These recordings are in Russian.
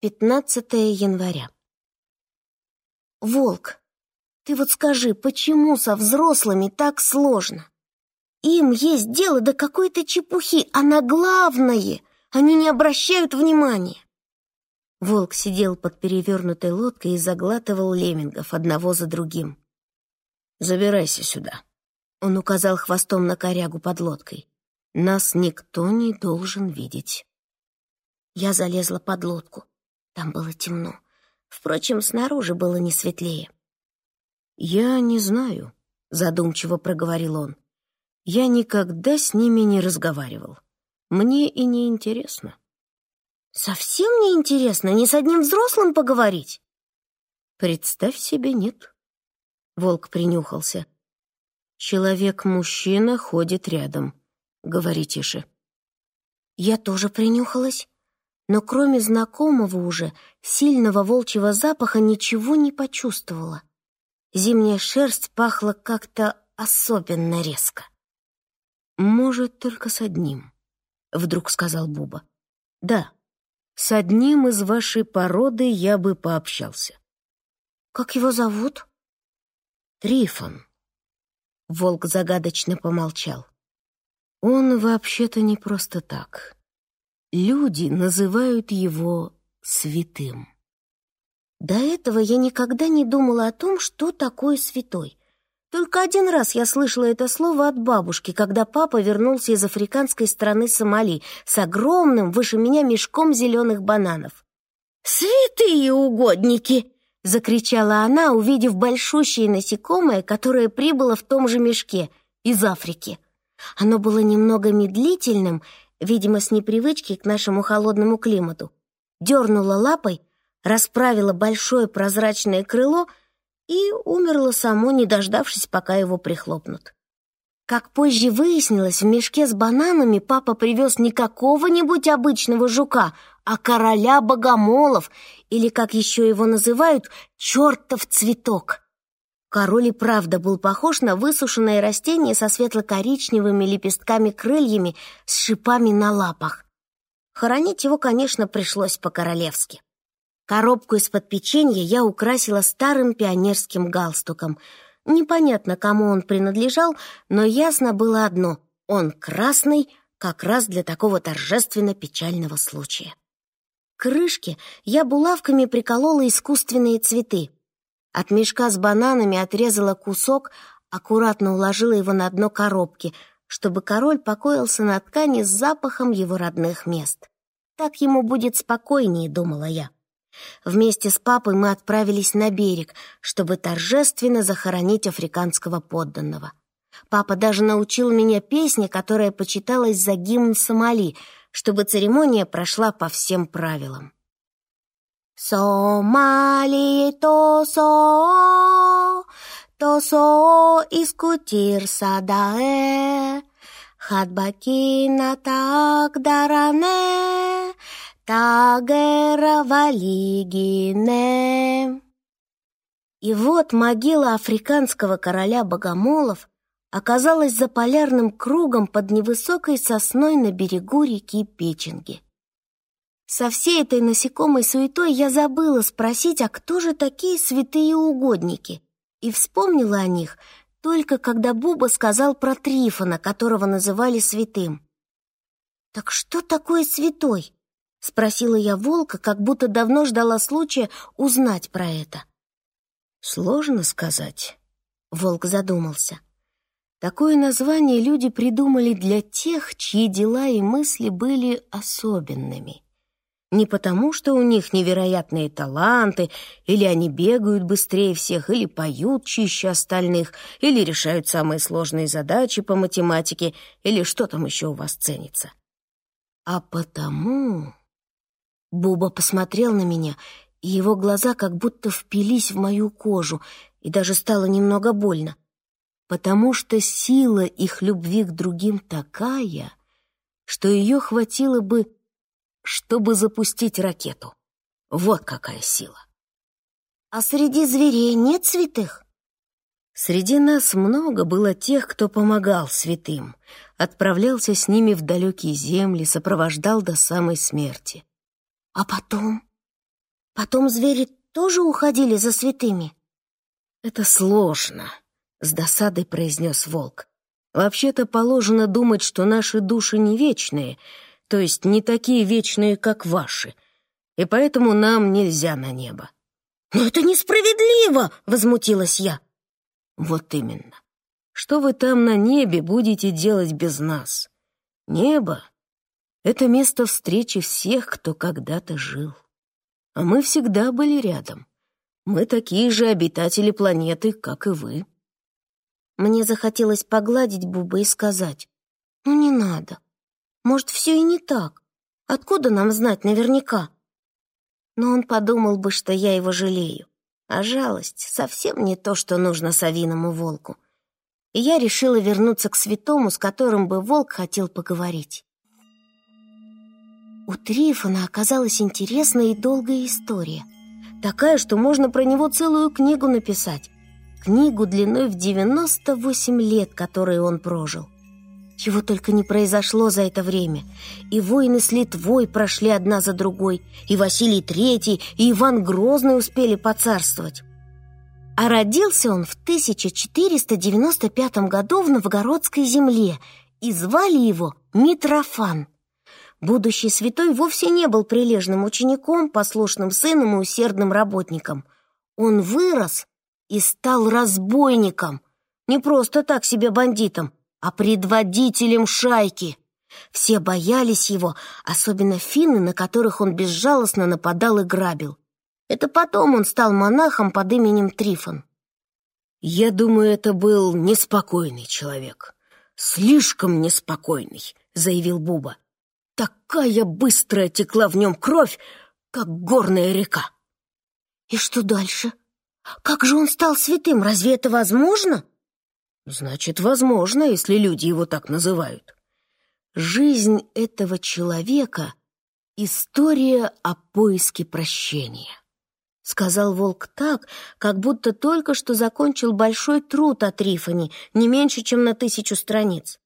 15 января. Волк, ты вот скажи, почему со взрослыми так сложно? Им есть дело до какой-то чепухи, а на главное они не обращают внимания. Волк сидел под перевернутой лодкой и заглатывал леммингов одного за другим. «Забирайся сюда», — он указал хвостом на корягу под лодкой. «Нас никто не должен видеть». Я залезла под лодку. Там было темно. Впрочем, снаружи было не светлее. «Я не знаю», — задумчиво проговорил он. «Я никогда с ними не разговаривал. Мне и не интересно». «Совсем не интересно ни с одним взрослым поговорить?» «Представь себе, нет». Волк принюхался. «Человек-мужчина ходит рядом. Говори тише». Я тоже принюхалась но кроме знакомого уже сильного волчьего запаха ничего не почувствовала. Зимняя шерсть пахла как-то особенно резко. «Может, только с одним», — вдруг сказал Буба. «Да, с одним из вашей породы я бы пообщался». «Как его зовут?» «Трифон». Волк загадочно помолчал. «Он вообще-то не просто так. Люди называют его святым. До этого я никогда не думала о том, что такое святой. Только один раз я слышала это слово от бабушки, когда папа вернулся из африканской страны Сомали с огромным выше меня мешком зеленых бананов. «Святые угодники!» — закричала она, увидев большущее насекомое, которое прибыло в том же мешке из Африки. Оно было немного медлительным видимо, с непривычки к нашему холодному климату, дернула лапой, расправила большое прозрачное крыло и умерла само, не дождавшись, пока его прихлопнут. Как позже выяснилось, в мешке с бананами папа привез не какого-нибудь обычного жука, а короля богомолов, или, как еще его называют, чертов цветок. Король и правда был похож на высушенное растение со светло-коричневыми лепестками-крыльями с шипами на лапах. Хоронить его, конечно, пришлось по-королевски. Коробку из-под печенья я украсила старым пионерским галстуком. Непонятно, кому он принадлежал, но ясно было одно — он красный как раз для такого торжественно-печального случая. К крышке я булавками приколола искусственные цветы — от мешка с бананами отрезала кусок, аккуратно уложила его на дно коробки, чтобы король покоился на ткани с запахом его родных мест. Так ему будет спокойнее, думала я. Вместе с папой мы отправились на берег, чтобы торжественно захоронить африканского подданного. Папа даже научил меня песне, которая почиталась за гимн Сомали, чтобы церемония прошла по всем правилам. Somali toso, toso искутир садае, хатбакина так даране, тагера валигине. И вот могила африканского короля богомолов оказалась за полярным кругом под невысокой сосной на берегу реки Печенги. Со всей этой насекомой суетой я забыла спросить, а кто же такие святые угодники? И вспомнила о них только когда Буба сказал про Трифона, которого называли святым. «Так что такое святой?» — спросила я волка, как будто давно ждала случая узнать про это. «Сложно сказать», — волк задумался. Такое название люди придумали для тех, чьи дела и мысли были особенными. Не потому, что у них невероятные таланты, или они бегают быстрее всех, или поют чище остальных, или решают самые сложные задачи по математике, или что там еще у вас ценится. А потому... Буба посмотрел на меня, и его глаза как будто впились в мою кожу, и даже стало немного больно. Потому что сила их любви к другим такая, что ее хватило бы чтобы запустить ракету. Вот какая сила. А среди зверей нет святых? Среди нас много было тех, кто помогал святым, отправлялся с ними в далекие земли, сопровождал до самой смерти. А потом? Потом звери тоже уходили за святыми? Это сложно, с досадой произнес волк. Вообще-то положено думать, что наши души не вечные, то есть не такие вечные, как ваши, и поэтому нам нельзя на небо. «Но это несправедливо!» — возмутилась я. «Вот именно. Что вы там на небе будете делать без нас? Небо — это место встречи всех, кто когда-то жил. А мы всегда были рядом. Мы такие же обитатели планеты, как и вы». Мне захотелось погладить Буба и сказать, «Ну не надо. Может, все и не так. Откуда нам знать наверняка?» Но он подумал бы, что я его жалею. А жалость — совсем не то, что нужно совиному волку. И я решила вернуться к святому, с которым бы волк хотел поговорить. У Трифона оказалась интересная и долгая история. Такая, что можно про него целую книгу написать. Книгу длиной в 98 лет, которые он прожил. Чего только не произошло за это время. И войны с Литвой прошли одна за другой, и Василий Третий, и Иван Грозный успели поцарствовать. А родился он в 1495 году в Новгородской земле, и звали его Митрофан. Будущий святой вовсе не был прилежным учеником, послушным сыном и усердным работником. Он вырос и стал разбойником, не просто так себе бандитом, а предводителем шайки. Все боялись его, особенно финны, на которых он безжалостно нападал и грабил. Это потом он стал монахом под именем Трифон. «Я думаю, это был неспокойный человек. Слишком неспокойный», — заявил Буба. «Такая быстрая текла в нем кровь, как горная река». «И что дальше? Как же он стал святым? Разве это возможно?» Значит, возможно, если люди его так называют. Жизнь этого человека — история о поиске прощения. Сказал волк так, как будто только что закончил большой труд о Трифоне, не меньше, чем на тысячу страниц.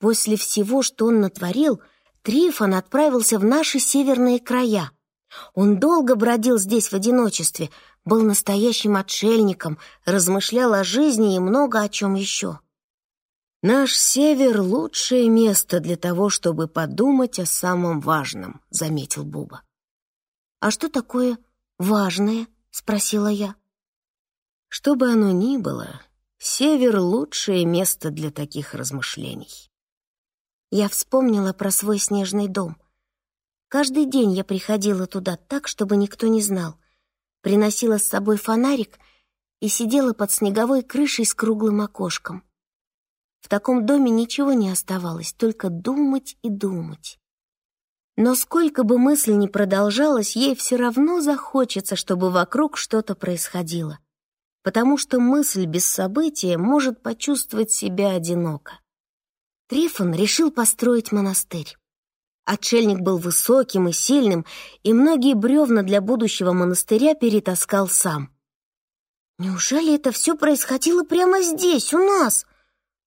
После всего, что он натворил, Трифон отправился в наши северные края. Он долго бродил здесь в одиночестве, был настоящим отшельником, размышлял о жизни и много о чем еще. «Наш север — лучшее место для того, чтобы подумать о самом важном», — заметил Буба. «А что такое важное?» — спросила я. «Что бы оно ни было, север — лучшее место для таких размышлений». Я вспомнила про свой снежный дом. Каждый день я приходила туда так, чтобы никто не знал приносила с собой фонарик и сидела под снеговой крышей с круглым окошком. В таком доме ничего не оставалось, только думать и думать. Но сколько бы мысль ни продолжалась, ей все равно захочется, чтобы вокруг что-то происходило, потому что мысль без события может почувствовать себя одиноко. Трифон решил построить монастырь. Отшельник был высоким и сильным, и многие бревна для будущего монастыря перетаскал сам. Неужели это все происходило прямо здесь, у нас?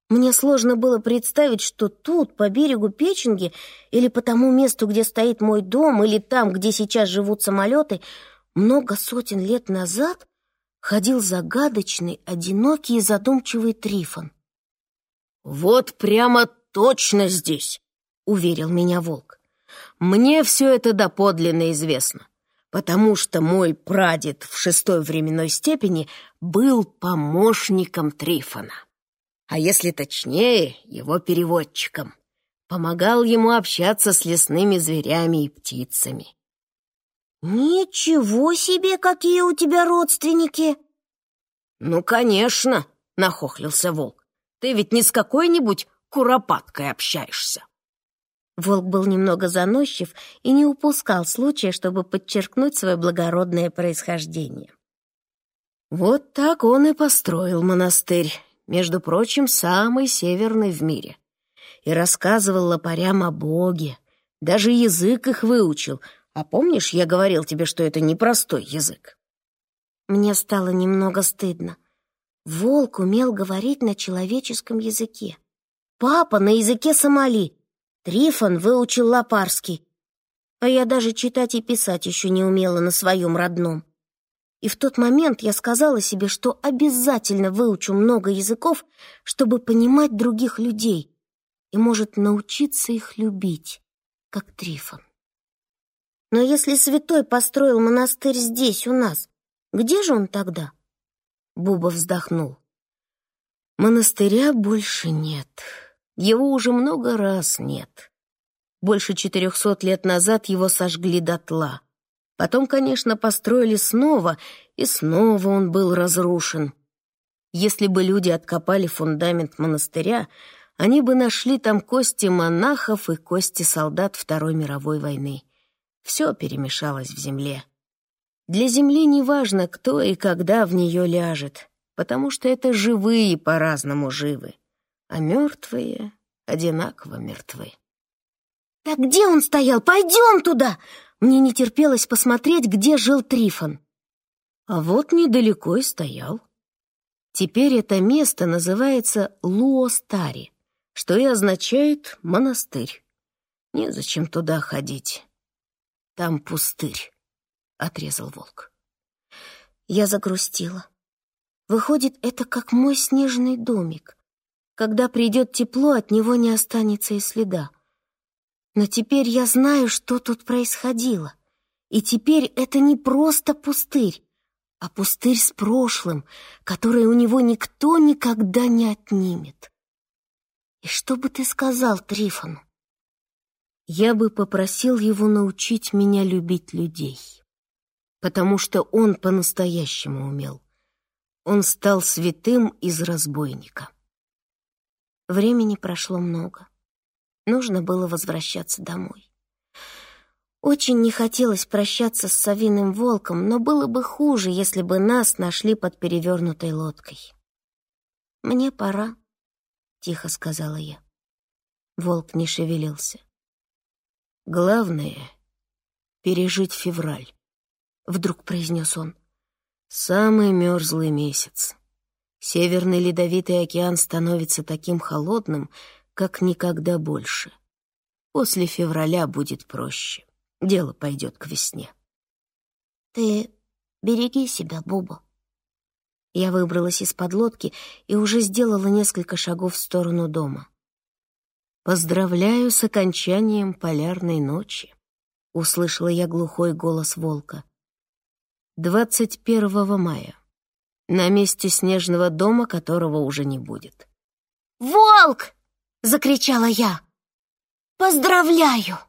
Мне сложно было представить, что тут, по берегу Печенги, или по тому месту, где стоит мой дом, или там, где сейчас живут самолеты, много сотен лет назад ходил загадочный, одинокий и задумчивый Трифон. «Вот прямо точно здесь!» уверил меня волк. «Мне все это доподлинно известно, потому что мой прадед в шестой временной степени был помощником Трифона. А если точнее, его переводчиком. Помогал ему общаться с лесными зверями и птицами. «Ничего себе, какие у тебя родственники!» «Ну, конечно!» — нахохлился волк. «Ты ведь не с какой-нибудь куропаткой общаешься!» Волк был немного заносчив и не упускал случая, чтобы подчеркнуть свое благородное происхождение. Вот так он и построил монастырь, между прочим, самый северный в мире. И рассказывал лопарям о Боге, даже язык их выучил. А помнишь, я говорил тебе, что это непростой язык? Мне стало немного стыдно. Волк умел говорить на человеческом языке. Папа на языке Сомали, Трифон выучил Лопарский. А я даже читать и писать еще не умела на своем родном. И в тот момент я сказала себе, что обязательно выучу много языков, чтобы понимать других людей и, может, научиться их любить, как Трифон. Но если святой построил монастырь здесь, у нас, где же он тогда? Буба вздохнул. Монастыря больше нет. Его уже много раз нет. Больше четырехсот лет назад его сожгли дотла. Потом, конечно, построили снова, и снова он был разрушен. Если бы люди откопали фундамент монастыря, они бы нашли там кости монахов и кости солдат Второй мировой войны. Все перемешалось в земле. Для земли не важно, кто и когда в нее ляжет, потому что это живые по-разному живы, а мертвые одинаково мертвы. «Так где он стоял? Пойдем туда!» Мне не терпелось посмотреть, где жил Трифон. А вот недалеко и стоял. Теперь это место называется Луостари, что и означает «монастырь». Незачем туда ходить. Там пустырь, — отрезал волк. Я загрустила. Выходит, это как мой снежный домик. Когда придет тепло, от него не останется и следа. Но теперь я знаю, что тут происходило. И теперь это не просто пустырь, а пустырь с прошлым, который у него никто никогда не отнимет. И что бы ты сказал Трифону? Я бы попросил его научить меня любить людей, потому что он по-настоящему умел. Он стал святым из разбойника. Времени прошло много. Нужно было возвращаться домой. Очень не хотелось прощаться с совиным волком, но было бы хуже, если бы нас нашли под перевернутой лодкой. «Мне пора», — тихо сказала я. Волк не шевелился. «Главное — пережить февраль», — вдруг произнес он. «Самый мерзлый месяц. Северный ледовитый океан становится таким холодным, как никогда больше. После февраля будет проще. Дело пойдет к весне. Ты береги себя, Буба. Я выбралась из-под лодки и уже сделала несколько шагов в сторону дома. «Поздравляю с окончанием полярной ночи», — услышала я глухой голос волка. «Двадцать первого мая. На месте снежного дома, которого уже не будет». «Волк!» — закричала я. «Поздравляю!»